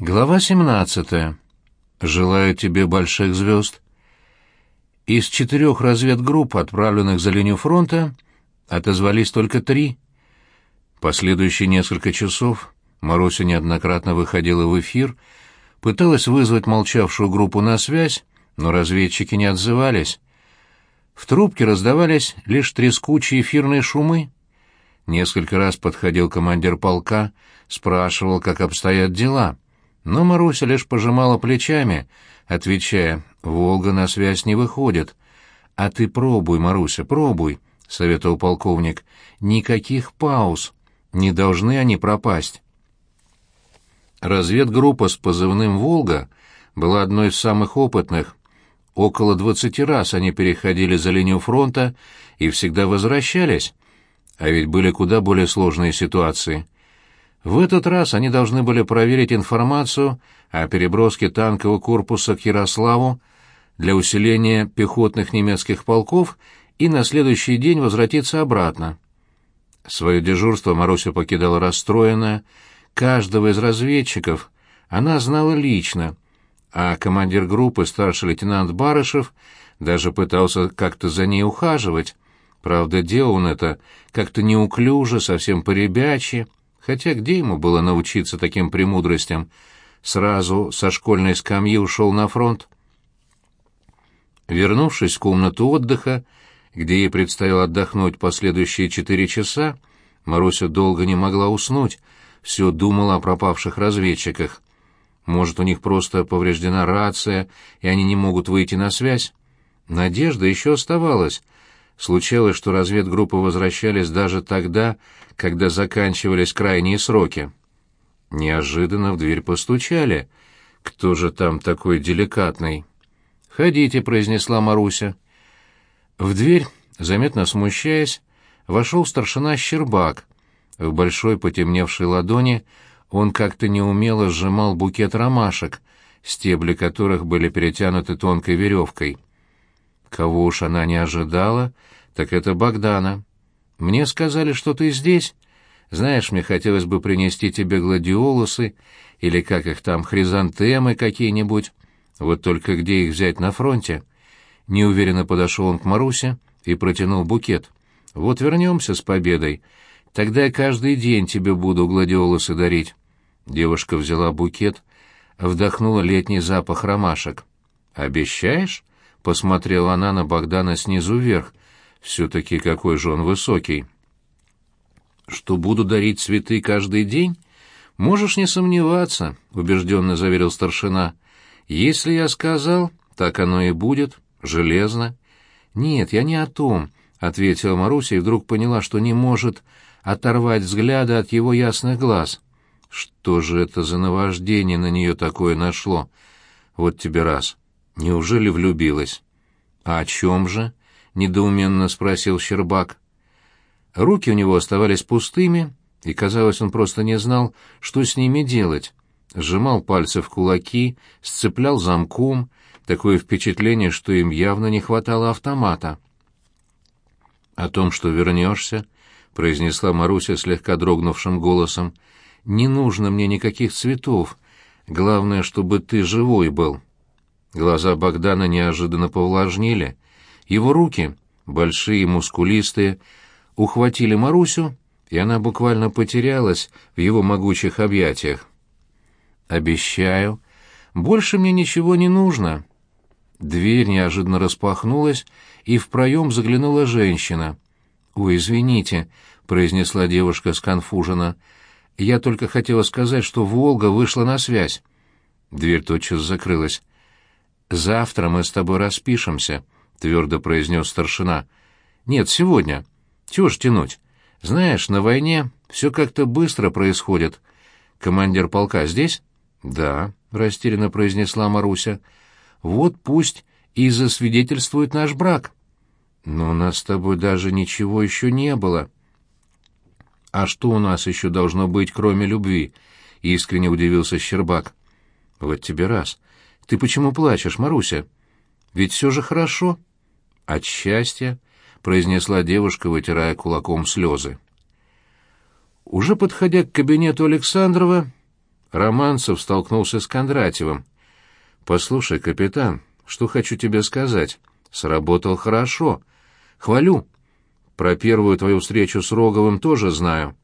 Глава 17. Желаю тебе больших звезд. Из четырех разведгрупп, отправленных за линию фронта, отозвались только три. Последующие несколько часов Маруся неоднократно выходила в эфир, пыталась вызвать молчавшую группу на связь, но разведчики не отзывались. В трубке раздавались лишь трескучие эфирные шумы. Несколько раз подходил командир полка, спрашивал, как обстоят дела. Но Маруся лишь пожимала плечами, отвечая, «Волга на связь не выходит». «А ты пробуй, Маруся, пробуй», — советовал полковник. «Никаких пауз. Не должны они пропасть». Разведгруппа с позывным «Волга» была одной из самых опытных. Около двадцати раз они переходили за линию фронта и всегда возвращались. А ведь были куда более сложные ситуации. В этот раз они должны были проверить информацию о переброске танкового корпуса к Ярославу для усиления пехотных немецких полков и на следующий день возвратиться обратно. Свое дежурство Маруся покидала расстроенная. Каждого из разведчиков она знала лично, а командир группы, старший лейтенант Барышев, даже пытался как-то за ней ухаживать. Правда, делал он это как-то неуклюже, совсем по-ребячьи, хотя где ему было научиться таким премудростям? Сразу со школьной скамьи ушел на фронт. Вернувшись в комнату отдыха, где ей предстояло отдохнуть последующие четыре часа, Маруся долго не могла уснуть, все думала о пропавших разведчиках. Может, у них просто повреждена рация, и они не могут выйти на связь? Надежда еще оставалась. Случалось, что разведгруппы возвращались даже тогда, когда заканчивались крайние сроки. Неожиданно в дверь постучали. «Кто же там такой деликатный?» «Ходите», — произнесла Маруся. В дверь, заметно смущаясь, вошел старшина Щербак. В большой потемневшей ладони он как-то неумело сжимал букет ромашек, стебли которых были перетянуты тонкой веревкой. Кого уж она не ожидала, так это Богдана. Мне сказали, что ты здесь. Знаешь, мне хотелось бы принести тебе гладиолусы или как их там, хризантемы какие-нибудь. Вот только где их взять на фронте? Неуверенно подошел он к Марусе и протянул букет. Вот вернемся с победой. Тогда я каждый день тебе буду гладиолусы дарить. Девушка взяла букет, вдохнула летний запах ромашек. «Обещаешь?» — посмотрела она на Богдана снизу вверх, все-таки какой же он высокий. Что буду дарить цветы каждый день? Можешь не сомневаться, убежденно заверил старшина. Если я сказал, так оно и будет, железно. Нет, я не о том, ответила Маруся и вдруг поняла, что не может оторвать взгляда от его ясных глаз. Что же это за наваждение на нее такое нашло? Вот тебе раз. Неужели влюбилась? А о чем же? — недоуменно спросил Щербак. Руки у него оставались пустыми, и, казалось, он просто не знал, что с ними делать. Сжимал пальцы в кулаки, сцеплял замком, такое впечатление, что им явно не хватало автомата. «О том, что вернешься», — произнесла Маруся слегка дрогнувшим голосом, — «не нужно мне никаких цветов. Главное, чтобы ты живой был». Глаза Богдана неожиданно повлажнили, его руки, большие и мускулистые, ухватили Марусю, и она буквально потерялась в его могучих объятиях. «Обещаю, больше мне ничего не нужно». Дверь неожиданно распахнулась, и в проем заглянула женщина. «Ой, извините», — произнесла девушка сконфуженно. «Я только хотела сказать, что «Волга» вышла на связь». Дверь тотчас закрылась. «Завтра мы с тобой распишемся», — твердо произнес старшина. «Нет, сегодня. Чего ж тянуть? Знаешь, на войне все как-то быстро происходит. Командир полка здесь?» «Да», — растерянно произнесла Маруся. «Вот пусть и засвидетельствует наш брак». «Но у нас с тобой даже ничего еще не было». «А что у нас еще должно быть, кроме любви?» — искренне удивился Щербак. «Вот тебе раз. Ты почему плачешь, Маруся?» Ведь все же хорошо. От счастья, произнесла девушка, вытирая кулаком слезы. Уже подходя к кабинету Александрова, Романцев столкнулся с Кондратьевым. «Послушай, капитан, что хочу тебе сказать. Сработал хорошо. Хвалю. Про первую твою встречу с Роговым тоже знаю.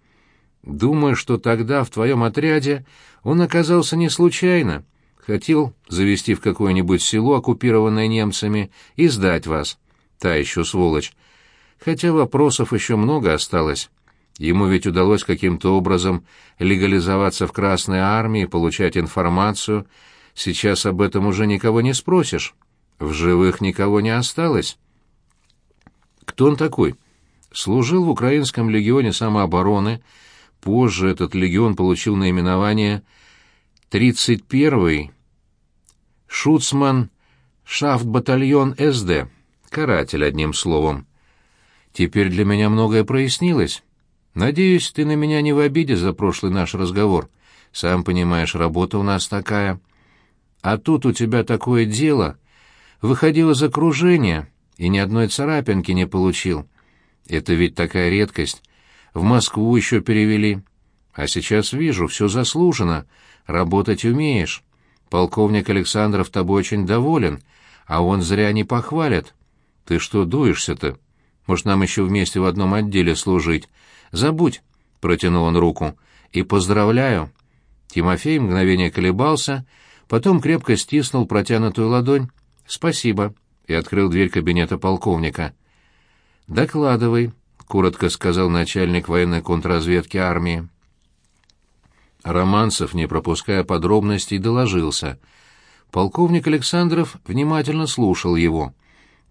Думаю, что тогда в твоем отряде он оказался не случайно. Хотел завести в какое-нибудь село, оккупированное немцами, и сдать вас. Та еще сволочь. Хотя вопросов еще много осталось. Ему ведь удалось каким-то образом легализоваться в Красной армии, получать информацию. Сейчас об этом уже никого не спросишь. В живых никого не осталось. Кто он такой? Служил в Украинском легионе самообороны. Позже этот легион получил наименование 31-й Шуцман Шафт-батальон СД. Каратель, одним словом. Теперь для меня многое прояснилось. Надеюсь, ты на меня не в обиде за прошлый наш разговор. Сам понимаешь, работа у нас такая. А тут у тебя такое дело. Выходил из окружения и ни одной царапинки не получил. Это ведь такая редкость. В Москву еще перевели. А сейчас вижу, все заслужено. Работать умеешь. Полковник Александров тобой очень доволен, а он зря не похвалит. Ты что дуешься-то? Может, нам еще вместе в одном отделе служить? Забудь, — протянул он руку, — и поздравляю. Тимофей мгновение колебался, потом крепко стиснул протянутую ладонь. Спасибо, и открыл дверь кабинета полковника. Докладывай, — коротко сказал начальник военной контрразведки армии. Романцев, не пропуская подробностей, доложился. Полковник Александров внимательно слушал его.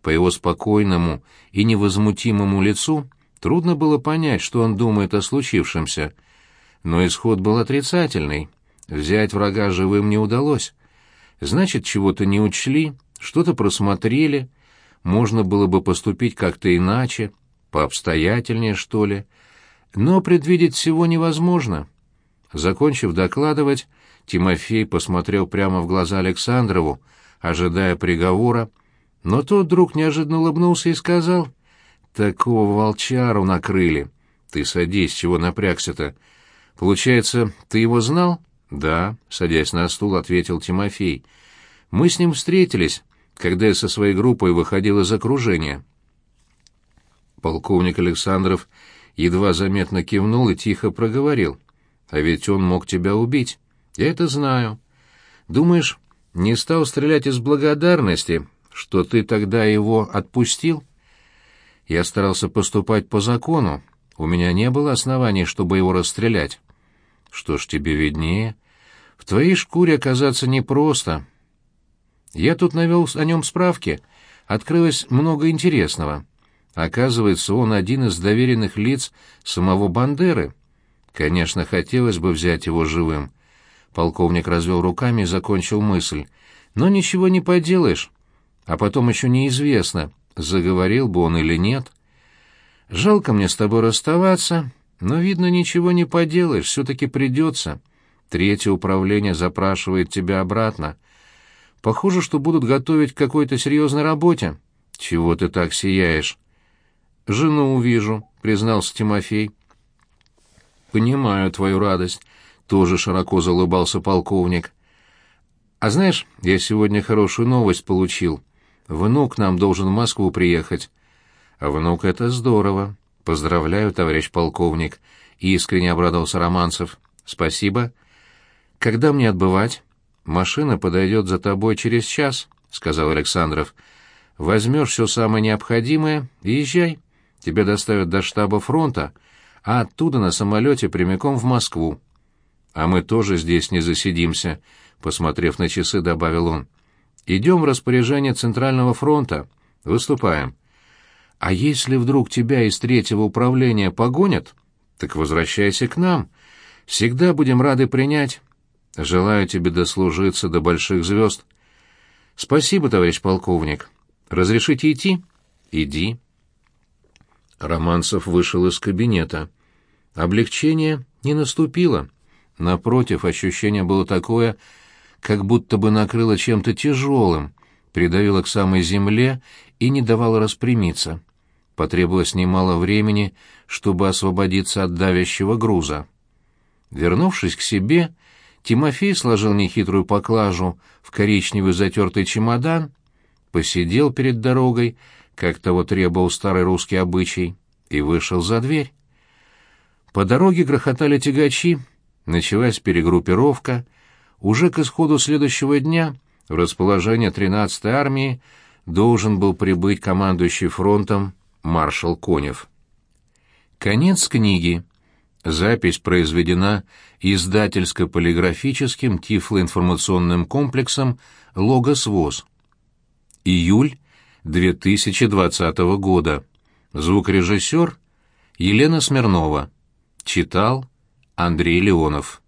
По его спокойному и невозмутимому лицу трудно было понять, что он думает о случившемся. Но исход был отрицательный. Взять врага живым не удалось. Значит, чего-то не учли, что-то просмотрели. Можно было бы поступить как-то иначе, пообстоятельнее, что ли. Но предвидеть всего невозможно. Закончив докладывать, Тимофей посмотрел прямо в глаза Александрову, ожидая приговора, но тот вдруг неожиданно улыбнулся и сказал, «Такого волчару накрыли. Ты садись, чего напрягся-то? Получается, ты его знал?» «Да», — садясь на стул, ответил Тимофей. «Мы с ним встретились, когда я со своей группой выходил из окружения». Полковник Александров едва заметно кивнул и тихо проговорил. А ведь он мог тебя убить. Я это знаю. Думаешь, не стал стрелять из благодарности, что ты тогда его отпустил? Я старался поступать по закону. У меня не было оснований, чтобы его расстрелять. Что ж, тебе виднее. В твоей шкуре оказаться непросто. Я тут навел о нем справки. Открылось много интересного. Оказывается, он один из доверенных лиц самого Бандеры — Конечно, хотелось бы взять его живым. Полковник развел руками и закончил мысль. Но ничего не поделаешь. А потом еще неизвестно, заговорил бы он или нет. Жалко мне с тобой расставаться, но, видно, ничего не поделаешь, все-таки придется. Третье управление запрашивает тебя обратно. Похоже, что будут готовить к какой-то серьезной работе. Чего ты так сияешь? Жену увижу, признался Тимофей. «Понимаю твою радость», — тоже широко залыбался полковник. «А знаешь, я сегодня хорошую новость получил. Внук нам должен в Москву приехать». «Внук — это здорово. Поздравляю, товарищ полковник», — искренне обрадовался Романцев. «Спасибо. Когда мне отбывать?» «Машина подойдет за тобой через час», — сказал Александров. «Возьмешь все самое необходимое и езжай. Тебя доставят до штаба фронта» а оттуда на самолете прямиком в Москву. А мы тоже здесь не засидимся, посмотрев на часы, добавил он. Идем в распоряжение Центрального фронта. Выступаем. А если вдруг тебя из третьего управления погонят, так возвращайся к нам. Всегда будем рады принять. Желаю тебе дослужиться до больших звезд. Спасибо, товарищ полковник. Разрешите идти? Иди. Романцев вышел из кабинета. Облегчение не наступило. Напротив, ощущение было такое, как будто бы накрыло чем-то тяжелым, придавило к самой земле и не давало распрямиться. Потребовалось немало времени, чтобы освободиться от давящего груза. Вернувшись к себе, Тимофей сложил нехитрую поклажу в коричневый затертый чемодан, посидел перед дорогой, как того требовал старый русский обычай, и вышел за дверь. По дороге грохотали тягачи, началась перегруппировка. Уже к исходу следующего дня в расположение 13-й армии должен был прибыть командующий фронтом маршал Конев. Конец книги. Запись произведена издательско-полиграфическим тифлоинформационным комплексом «Логос ВОЗ». Июль 2020 года. Звукорежиссер Елена Смирнова. Читал Андрей Леонов.